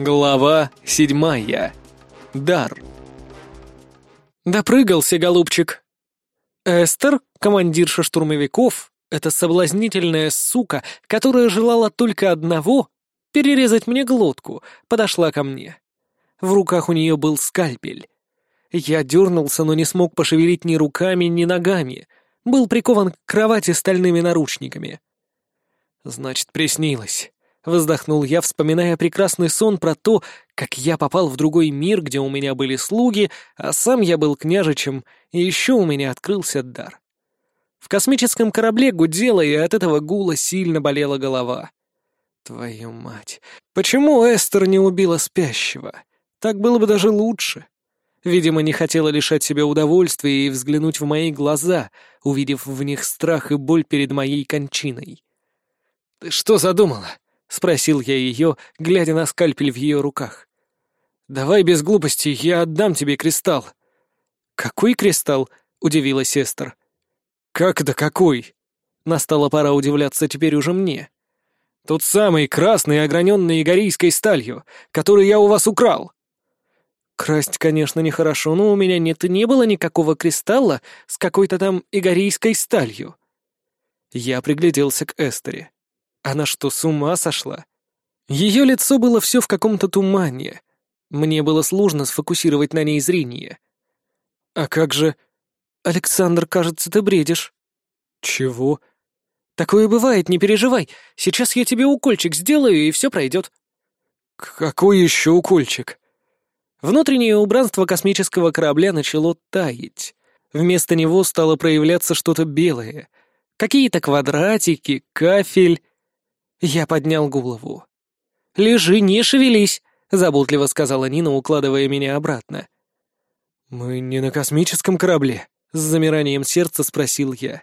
Глава седьмая. Дар. Допрыгался, голубчик. Эстер, командирша штурмовиков, эта соблазнительная сука, которая желала только одного — перерезать мне глотку, подошла ко мне. В руках у нее был скальпель. Я дернулся, но не смог пошевелить ни руками, ни ногами. Был прикован к кровати стальными наручниками. Значит, приснилось. Вздохнул я, вспоминая прекрасный сон про то, как я попал в другой мир, где у меня были слуги, а сам я был княжичем, и еще у меня открылся дар. В космическом корабле гудело, и от этого гула сильно болела голова. Твою мать, почему Эстер не убила спящего? Так было бы даже лучше. Видимо, не хотела лишать себя удовольствия и взглянуть в мои глаза, увидев в них страх и боль перед моей кончиной. «Ты что задумала?» — спросил я ее, глядя на скальпель в ее руках. «Давай без глупостей, я отдам тебе кристалл». «Какой кристалл?» — удивилась Эстер. «Как да какой?» Настала пора удивляться теперь уже мне. «Тот самый красный, ограненный игорийской сталью, который я у вас украл». «Красть, конечно, нехорошо, но у меня нет и не было никакого кристалла с какой-то там игорийской сталью». Я пригляделся к Эстере. Она что, с ума сошла? Ее лицо было все в каком-то тумане. Мне было сложно сфокусировать на ней зрение. «А как же...» «Александр, кажется, ты бредишь». «Чего?» «Такое бывает, не переживай. Сейчас я тебе укольчик сделаю, и все пройдет». «Какой еще укольчик?» Внутреннее убранство космического корабля начало таять. Вместо него стало проявляться что-то белое. Какие-то квадратики, кафель. Я поднял голову. «Лежи, не шевелись», — заботливо сказала Нина, укладывая меня обратно. «Мы не на космическом корабле?» — с замиранием сердца спросил я.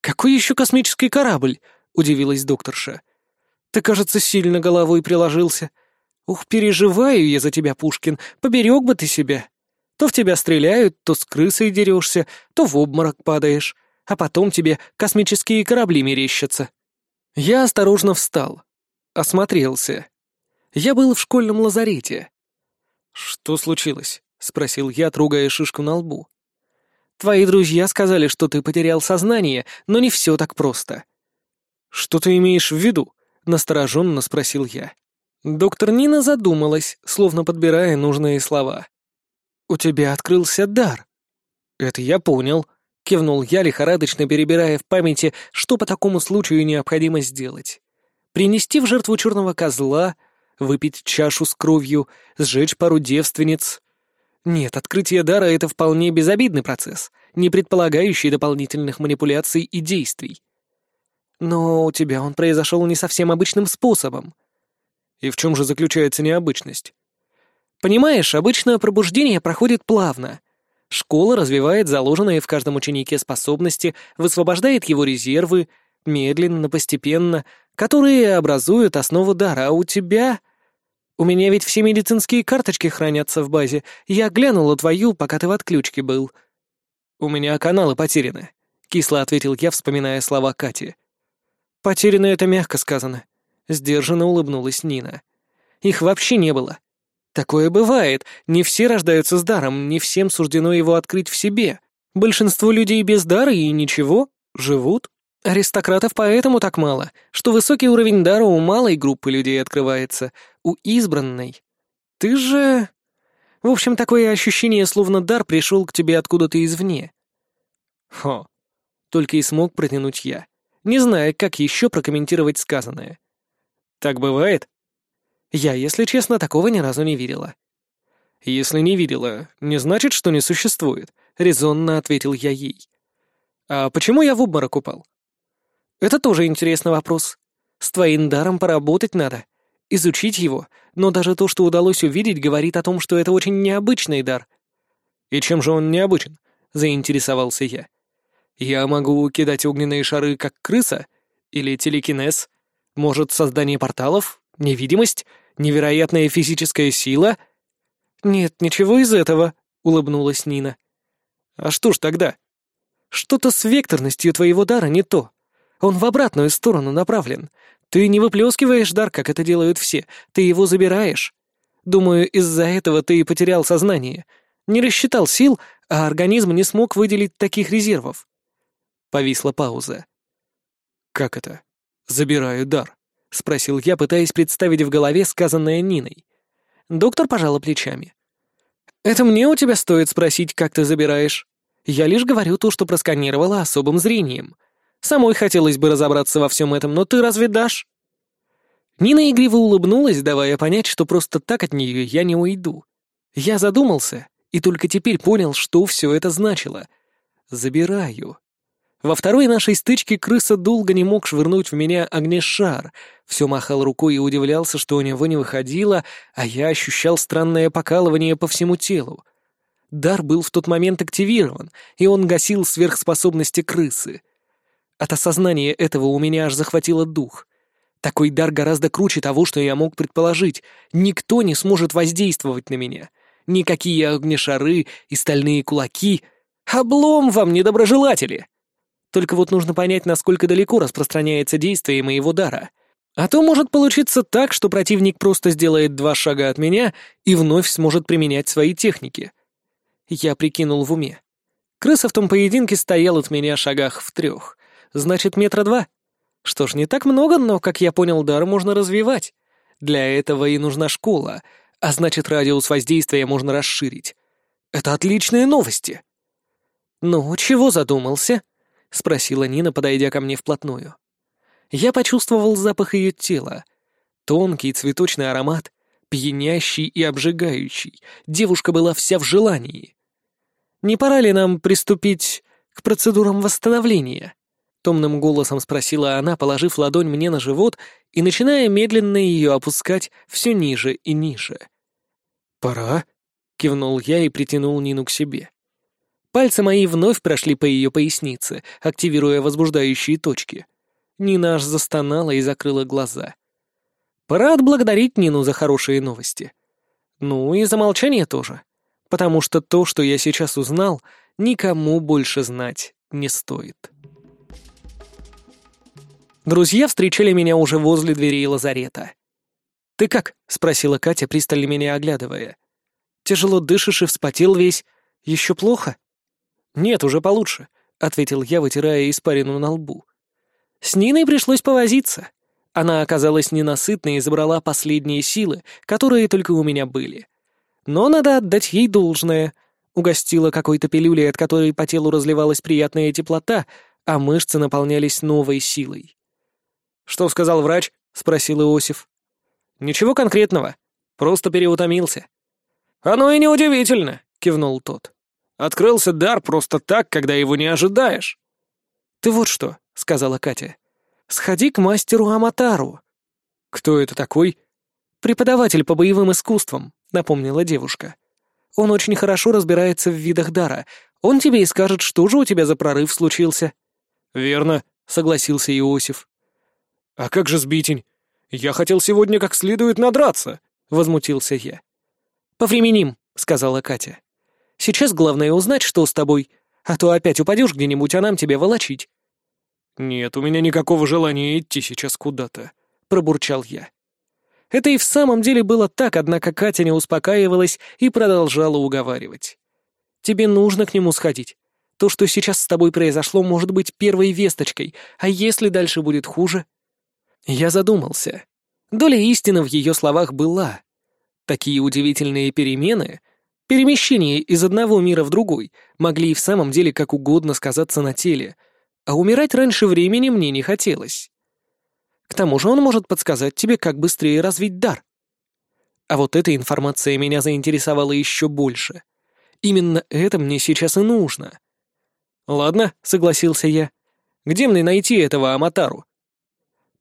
«Какой еще космический корабль?» — удивилась докторша. «Ты, кажется, сильно головой приложился. Ух, переживаю я за тебя, Пушкин, поберег бы ты себя. То в тебя стреляют, то с крысой дерешься, то в обморок падаешь, а потом тебе космические корабли мерещатся». Я осторожно встал. Осмотрелся. Я был в школьном лазарете. «Что случилось?» — спросил я, трогая шишку на лбу. «Твои друзья сказали, что ты потерял сознание, но не все так просто». «Что ты имеешь в виду?» — настороженно спросил я. Доктор Нина задумалась, словно подбирая нужные слова. «У тебя открылся дар». «Это я понял», кивнул я, лихорадочно перебирая в памяти, что по такому случаю необходимо сделать. Принести в жертву черного козла, выпить чашу с кровью, сжечь пару девственниц. Нет, открытие дара — это вполне безобидный процесс, не предполагающий дополнительных манипуляций и действий. Но у тебя он произошел не совсем обычным способом. И в чем же заключается необычность? Понимаешь, обычно пробуждение проходит плавно, Школа развивает заложенные в каждом ученике способности, высвобождает его резервы, медленно, постепенно, которые образуют основу дара, у тебя... У меня ведь все медицинские карточки хранятся в базе. Я глянула твою, пока ты в отключке был. У меня каналы потеряны, — кисло ответил я, вспоминая слова Кати. Потеряны — это мягко сказано. Сдержанно улыбнулась Нина. Их вообще не было. Такое бывает. Не все рождаются с даром, не всем суждено его открыть в себе. Большинство людей без дара и ничего, живут. Аристократов поэтому так мало, что высокий уровень дара у малой группы людей открывается, у избранной. Ты же... В общем, такое ощущение, словно дар пришел к тебе откуда-то извне. Хо. Только и смог протянуть я, не зная, как еще прокомментировать сказанное. Так бывает? Я, если честно, такого ни разу не видела. «Если не видела, не значит, что не существует», — резонно ответил я ей. «А почему я в обморок упал?» «Это тоже интересный вопрос. С твоим даром поработать надо, изучить его, но даже то, что удалось увидеть, говорит о том, что это очень необычный дар». «И чем же он необычен?» — заинтересовался я. «Я могу кидать огненные шары, как крыса? Или телекинез? Может, создание порталов? Невидимость? Невероятная физическая сила? Нет, ничего из этого, улыбнулась Нина. А что ж тогда? Что-то с векторностью твоего дара не то. Он в обратную сторону направлен. Ты не выплескиваешь дар, как это делают все. Ты его забираешь. Думаю, из-за этого ты и потерял сознание. Не рассчитал сил, а организм не смог выделить таких резервов. Повисла пауза. «Как это? Забираю дар?» — спросил я, пытаясь представить в голове сказанное Ниной. Доктор пожала плечами. «Это мне у тебя стоит спросить, как ты забираешь. Я лишь говорю то, что просканировала особым зрением. Самой хотелось бы разобраться во всем этом, но ты разве дашь?» Нина игриво улыбнулась, давая понять, что просто так от нее я не уйду. Я задумался и только теперь понял, что все это значило. «Забираю». Во второй нашей стычке крыса долго не мог швырнуть в меня огнешар, все махал рукой и удивлялся, что у него не выходило, а я ощущал странное покалывание по всему телу. Дар был в тот момент активирован, и он гасил сверхспособности крысы. От осознания этого у меня аж захватило дух. Такой дар гораздо круче того, что я мог предположить. Никто не сможет воздействовать на меня. Никакие огнешары и стальные кулаки. Облом вам, недоброжелатели! Только вот нужно понять, насколько далеко распространяется действие моего дара. А то может получиться так, что противник просто сделает два шага от меня и вновь сможет применять свои техники. Я прикинул в уме. Крыса в том поединке стоял от меня шагах в трех. Значит, метра два. Что ж, не так много, но, как я понял, дар можно развивать. Для этого и нужна школа, а значит, радиус воздействия можно расширить. Это отличные новости. «Ну, чего задумался?» — спросила Нина, подойдя ко мне вплотную. Я почувствовал запах ее тела. Тонкий цветочный аромат, пьянящий и обжигающий. Девушка была вся в желании. «Не пора ли нам приступить к процедурам восстановления?» Томным голосом спросила она, положив ладонь мне на живот и начиная медленно ее опускать все ниже и ниже. «Пора», — кивнул я и притянул Нину к себе. Пальцы мои вновь прошли по ее пояснице, активируя возбуждающие точки. Нина аж застонала и закрыла глаза. Пора отблагодарить Нину за хорошие новости. Ну и за молчание тоже. Потому что то, что я сейчас узнал, никому больше знать не стоит. Друзья встречали меня уже возле дверей лазарета. «Ты как?» — спросила Катя, пристально меня оглядывая. «Тяжело дышишь и вспотел весь. Еще плохо?» «Нет, уже получше», — ответил я, вытирая испарину на лбу. С Ниной пришлось повозиться. Она оказалась ненасытной и забрала последние силы, которые только у меня были. Но надо отдать ей должное. Угостила какой-то пилюлей, от которой по телу разливалась приятная теплота, а мышцы наполнялись новой силой. «Что сказал врач?» — спросил Иосиф. «Ничего конкретного. Просто переутомился». «Оно и неудивительно», — кивнул тот. «Открылся дар просто так, когда его не ожидаешь». «Ты вот что», — сказала Катя. «Сходи к мастеру Аматару». «Кто это такой?» «Преподаватель по боевым искусствам», — напомнила девушка. «Он очень хорошо разбирается в видах дара. Он тебе и скажет, что же у тебя за прорыв случился». «Верно», — согласился Иосиф. «А как же сбитень? Я хотел сегодня как следует надраться», — возмутился я. «Повременим», — сказала Катя. «Сейчас главное узнать, что с тобой, а то опять упадешь где-нибудь, а нам тебя волочить». «Нет, у меня никакого желания идти сейчас куда-то», — пробурчал я. Это и в самом деле было так, однако Катя не успокаивалась и продолжала уговаривать. «Тебе нужно к нему сходить. То, что сейчас с тобой произошло, может быть первой весточкой, а если дальше будет хуже?» Я задумался. Доля истины в ее словах была. Такие удивительные перемены, перемещения из одного мира в другой, могли и в самом деле как угодно сказаться на теле, а умирать раньше времени мне не хотелось. К тому же он может подсказать тебе, как быстрее развить дар. А вот эта информация меня заинтересовала еще больше. Именно это мне сейчас и нужно. «Ладно», — согласился я. «Где мне найти этого Аматару?»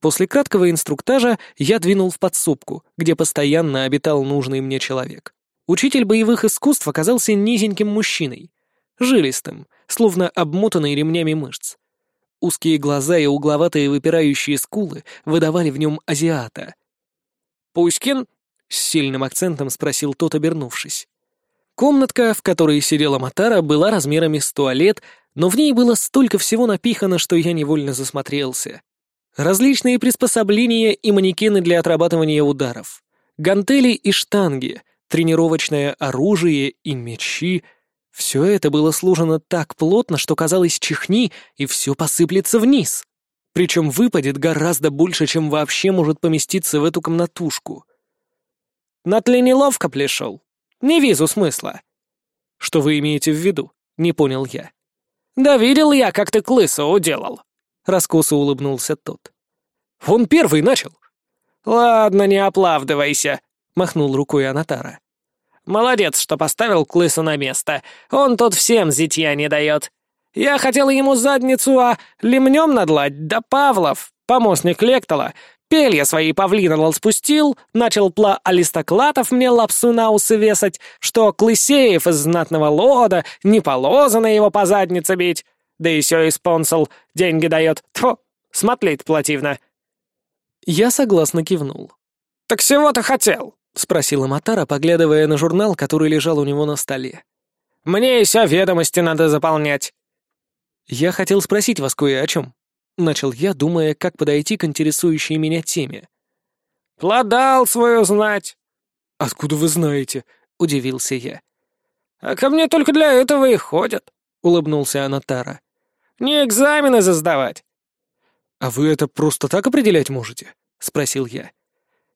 После краткого инструктажа я двинул в подсобку, где постоянно обитал нужный мне человек. Учитель боевых искусств оказался низеньким мужчиной, жилистым, словно обмотанный ремнями мышц. Узкие глаза и угловатые выпирающие скулы выдавали в нем азиата. «Пуськин?» — с сильным акцентом спросил тот, обернувшись. Комнатка, в которой сидела Матара, была размерами с туалет, но в ней было столько всего напихано, что я невольно засмотрелся. Различные приспособления и манекены для отрабатывания ударов. Гантели и штанги, тренировочное оружие и мечи — все это было сложено так плотно, что казалось чихни, и все посыплется вниз. Причем выпадет гораздо больше, чем вообще может поместиться в эту комнатушку. На тле неловко плешел. Не вижу смысла. Что вы имеете в виду? Не понял я. Да видел я, как ты клысу уделал. Раскосо улыбнулся тот. Он первый начал. Ладно, не оплавдывайся, махнул рукой Анатара. Молодец, что поставил Клыса на место. Он тут всем зитья не дает. Я хотел ему задницу, а лемнем надлать, да Павлов, помощник Лектала, пелья свои павлинолол спустил, начал пла алистоклатов мне лапсу на усы весать, что Клысеев из знатного лода не положено его по заднице бить, да еще и спонсол деньги дает. Тьфу, смотреть плативно. Я согласно кивнул. «Так всего-то хотел. — спросила Матара, поглядывая на журнал, который лежал у него на столе. «Мне еще ведомости надо заполнять». «Я хотел спросить вас кое о чем», — начал я, думая, как подойти к интересующей меня теме. «Плодал свою знать». «Откуда вы знаете?» — удивился я. «А ко мне только для этого и ходят», — улыбнулся Анатара. «Не экзамены заздавать». «А вы это просто так определять можете?» — спросил я.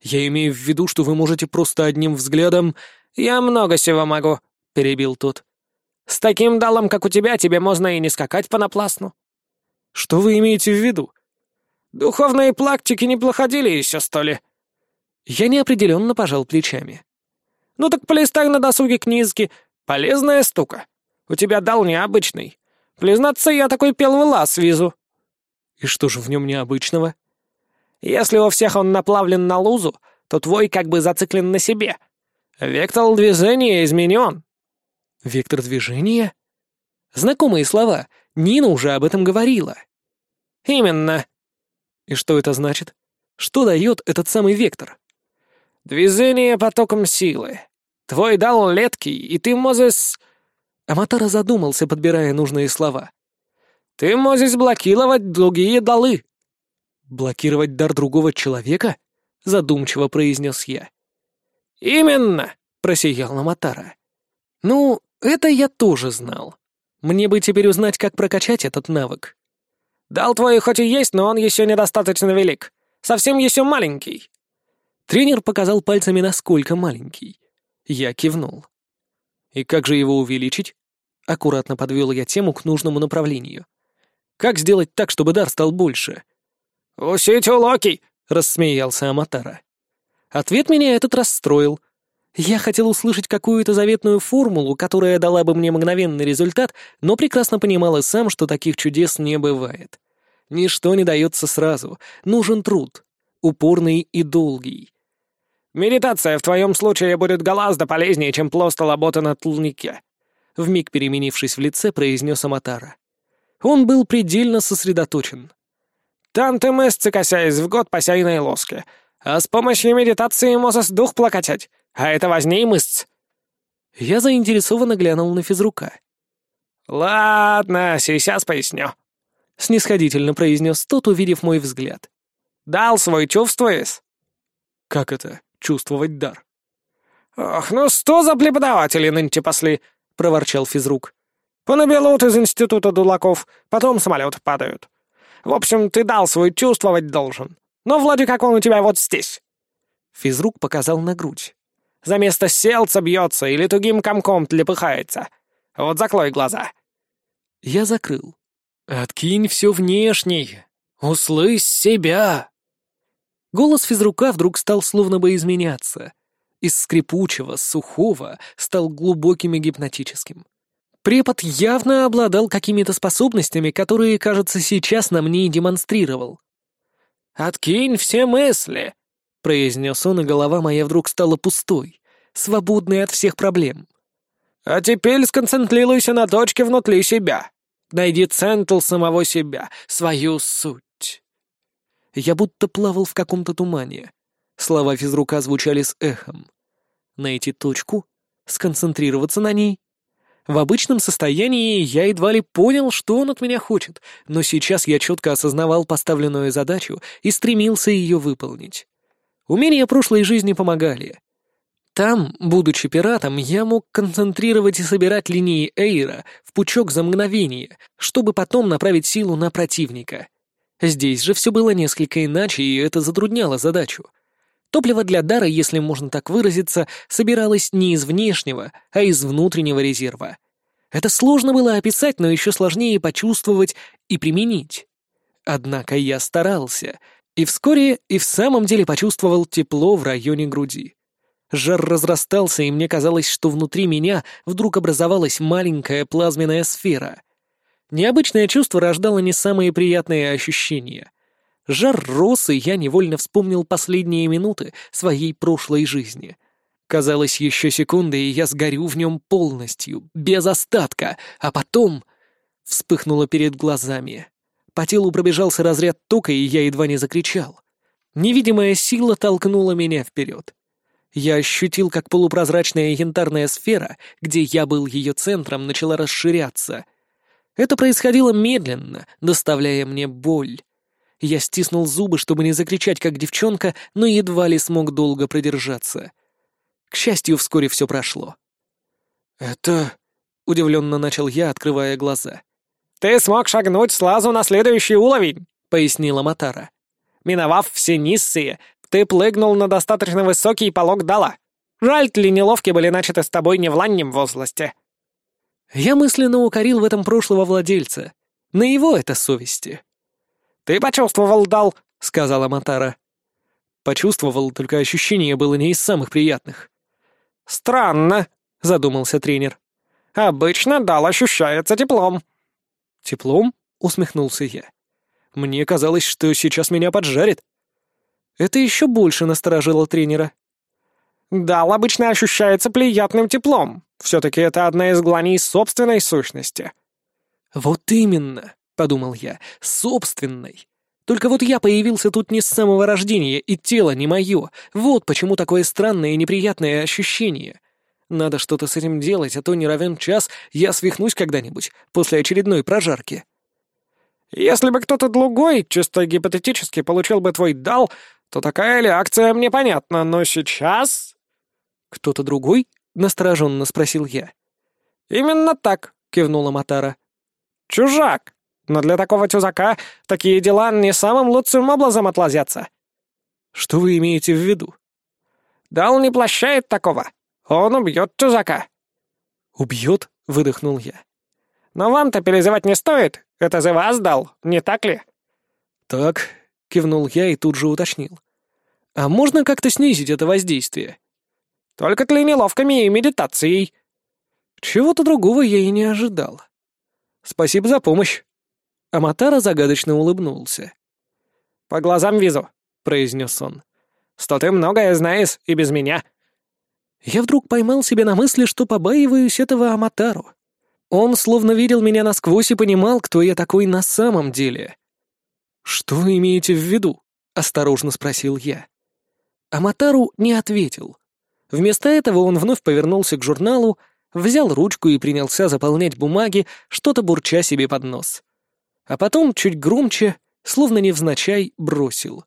Я имею в виду, что вы можете просто одним взглядом... Я много всего могу, — перебил тот. С таким далом, как у тебя, тебе можно и не скакать понапрасну. Что вы имеете в виду? Духовные практики не проходили еще, что ли? Я неопределенно пожал плечами. Ну так полистай на досуге книжки. Полезная штука. У тебя дал необычный. Признаться, я такой первый лаз визу. И что же в нем необычного? Если у всех он наплавлен на лузу, то твой как бы зациклен на себе. Вектор движения изменен». «Вектор движения?» Знакомые слова. Нина уже об этом говорила. «Именно». «И что это значит? Что дает этот самый вектор?» «Движение потоком силы. Твой дал леткий, и ты можешь...» Аматара задумался, подбирая нужные слова. «Ты можешь блокировать другие далы». «Блокировать дар другого человека?» — задумчиво произнес я. «Именно!» — просиял Наматара. «Ну, это я тоже знал. Мне бы теперь узнать, как прокачать этот навык». «Дал твой хоть и есть, но он еще недостаточно велик. Совсем еще маленький». Тренер показал пальцами, насколько маленький. Я кивнул. «И как же его увеличить?» Аккуратно подвел я тему к нужному направлению. «Как сделать так, чтобы дар стал больше?» «Усить улоки!» — рассмеялся Аматара. Ответ меня этот расстроил. Я хотел услышать какую-то заветную формулу, которая дала бы мне мгновенный результат, но прекрасно понимал и сам, что таких чудес не бывает. Ничто не дается сразу. Нужен труд. Упорный и долгий. «Медитация в твоем случае будет гораздо полезнее, чем просто работа на тлнике», вмиг переменившись в лице, произнес Аматара. Он был предельно сосредоточен. Там ты мышцы косясь в год по сяйной лоске, а с помощью медитации можешь дух плакатять, а это важнее мышц». Я заинтересованно глянул на физрука. «Ладно, сейчас поясню», — снисходительно произнес тот, увидев мой взгляд. «Дал свой чувствуешь?» «Как это, чувствовать дар?» «Ох, ну что за преподаватели нынче пошли?» — проворчал физрук. «Понабелут из института дулаков, потом самолеты падают. В общем, ты дал свой чувствовать должен. Но вроде как он у тебя вот здесь». Физрук показал на грудь. «За место селца бьется или тугим комком тлепыхается. Вот закрой глаза». Я закрыл. «Откинь все внешнее. Услышь себя». Голос физрука вдруг стал словно бы изменяться. Из скрипучего, сухого стал глубоким и гипнотическим. Препод явно обладал какими-то способностями, которые, кажется, сейчас на мне и демонстрировал. «Откинь все мысли», — произнес он, и голова моя вдруг стала пустой, свободной от всех проблем. «А теперь сконцентрируйся на точке внутри себя. Найди центр самого себя, свою суть». Я будто плавал в каком-то тумане. Слова физрука звучали с эхом. Найти точку, сконцентрироваться на ней — в обычном состоянии я едва ли понял, что он от меня хочет, но сейчас я четко осознавал поставленную задачу и стремился ее выполнить. Умения прошлой жизни помогали. Там, будучи пиратом, я мог концентрировать и собирать линии Эйра в пучок за мгновение, чтобы потом направить силу на противника. Здесь же все было несколько иначе, и это затрудняло задачу. Топливо для дара, если можно так выразиться, собиралось не из внешнего, а из внутреннего резерва. Это сложно было описать, но еще сложнее почувствовать и применить. Однако я старался, и вскоре и в самом деле почувствовал тепло в районе груди. Жар разрастался, и мне казалось, что внутри меня вдруг образовалась маленькая плазменная сфера. Необычное чувство рождало не самые приятные ощущения. Жар рос, и я невольно вспомнил последние минуты своей прошлой жизни. Казалось, еще секунды, и я сгорю в нем полностью, без остатка, а потом... Вспыхнуло перед глазами. По телу пробежался разряд тока, и я едва не закричал. Невидимая сила толкнула меня вперед. Я ощутил, как полупрозрачная янтарная сфера, где я был ее центром, начала расширяться. Это происходило медленно, доставляя мне боль. Я стиснул зубы, чтобы не закричать, как девчонка, но едва ли смог долго продержаться. К счастью, вскоре все прошло. «Это...» — удивленно начал я, открывая глаза. «Ты смог шагнуть с лазу на следующий уровень», — пояснила Матара. «Миновав все низкие, ты плыгнул на достаточно высокий полог дала. Жаль, неловки были начаты с тобой не в раннем возрасте». Я мысленно укорил в этом прошлого владельца. На его это совести. «Ты почувствовал, Дал», — сказала Матара. Почувствовал, только ощущение было не из самых приятных. «Странно», — задумался тренер. «Обычно дал ощущается теплом». «Теплом?» — усмехнулся я. «Мне казалось, что сейчас меня поджарит». Это еще больше насторожило тренера. «Дал обычно ощущается приятным теплом. Все-таки это одна из гланей собственной сущности». «Вот именно», — подумал я, — «собственной. Только вот я появился тут не с самого рождения, и тело не мое. Вот почему такое странное и неприятное ощущение. Надо что-то с этим делать, а то не равен час, я свихнусь когда-нибудь, после очередной прожарки. Если бы кто-то другой, чисто гипотетически, получил бы твой дал, то такая реакция мне понятна, но сейчас... Кто-то другой? Настороженно спросил я. Именно так, кивнула Матара. Чужак. Но для такого чужака такие дела не самым лучшим образом отлазятся. Что вы имеете в виду? Дал не плащает такого. Он убьет чужака. Убьет? выдохнул я. Но вам-то переживать не стоит. Это за вас дал, не так ли? Так, кивнул я и тут же уточнил. А можно как-то снизить это воздействие? Только тренировками и медитацией. Чего-то другого я и не ожидал. Спасибо за помощь. Аматара загадочно улыбнулся. «По глазам вижу», — произнес он. «Что ты многое знаешь и без меня». Я вдруг поймал себя на мысли, что побаиваюсь этого Аматару. Он словно видел меня насквозь и понимал, кто я такой на самом деле. «Что вы имеете в виду?» — осторожно спросил я. Аматару не ответил. Вместо этого он вновь повернулся к журналу, взял ручку и принялся заполнять бумаги, что-то бурча себе под нос а потом чуть громче, словно невзначай, бросил.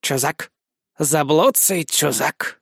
«Чузак! Заблудцый чузак!»